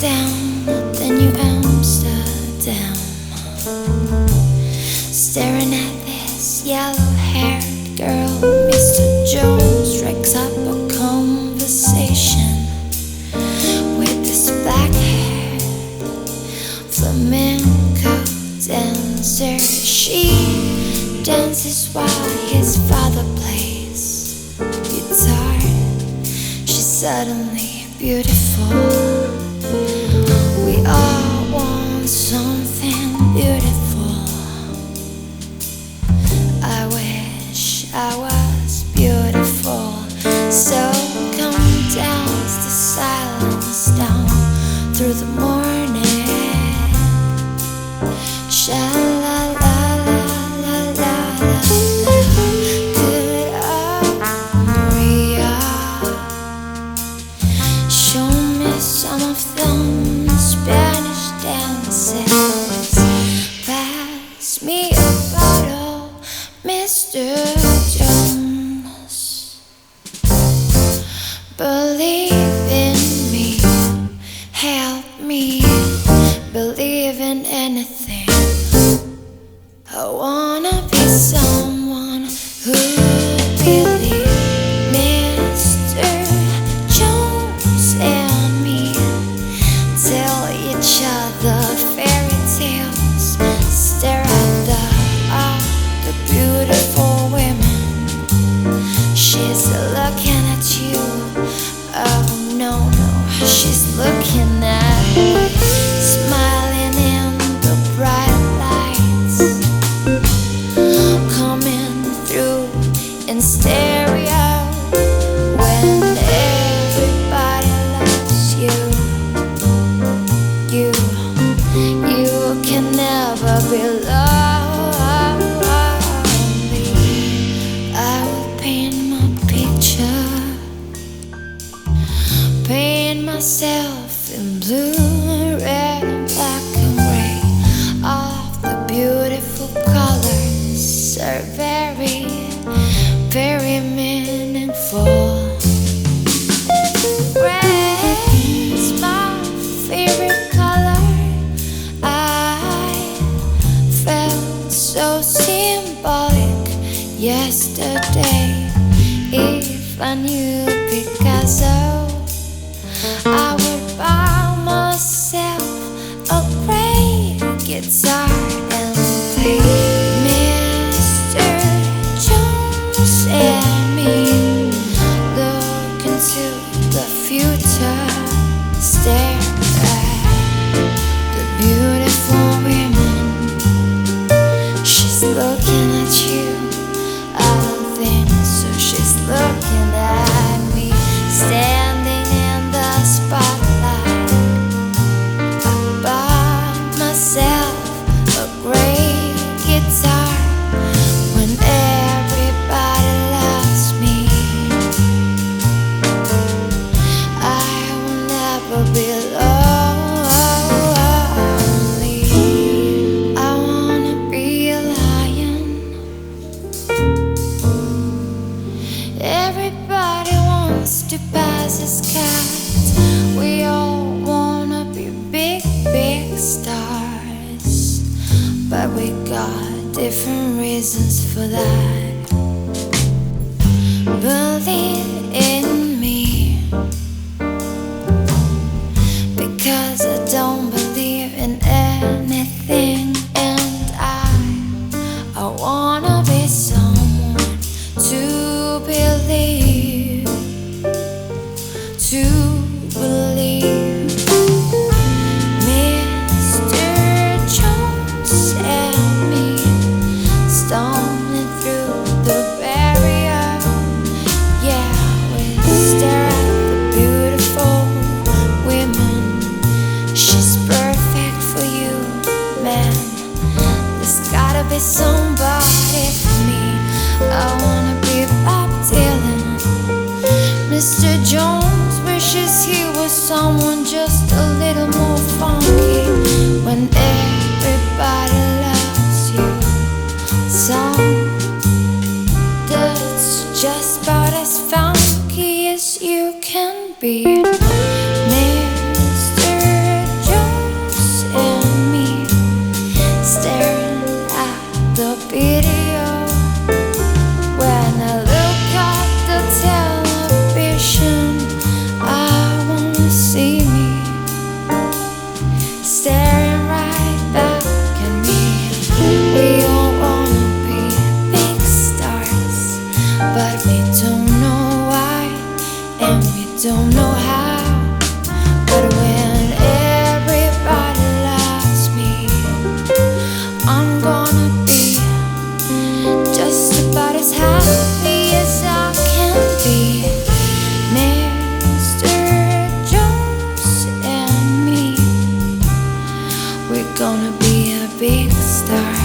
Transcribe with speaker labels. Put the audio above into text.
Speaker 1: down the New Amsterdam, staring at this yellow-haired girl. Mr. Jones strikes up a conversation with this black-haired flamenco dancer. She dances while his father plays guitar. She's suddenly beautiful. We all want something beautiful. Believe in me, help me, believe in anything. I wanna be someone who. so symbolic yesterday. If I knew Picasso, I would buy myself a great guitar and play. said stars, but we got different reasons for that. Believe in me, because I don't believe in anything, and I I wanna be someone to believe to. be somebody for me. I wanna be Bob Dylan. Mr. Jones wishes he was someone just a little more funky. When everybody loves you, some that's just about as funky as you can be. Don't know how, but when everybody loves me, I'm gonna be just about as happy as I can be. Mr. Jones and me, we're gonna be a big star.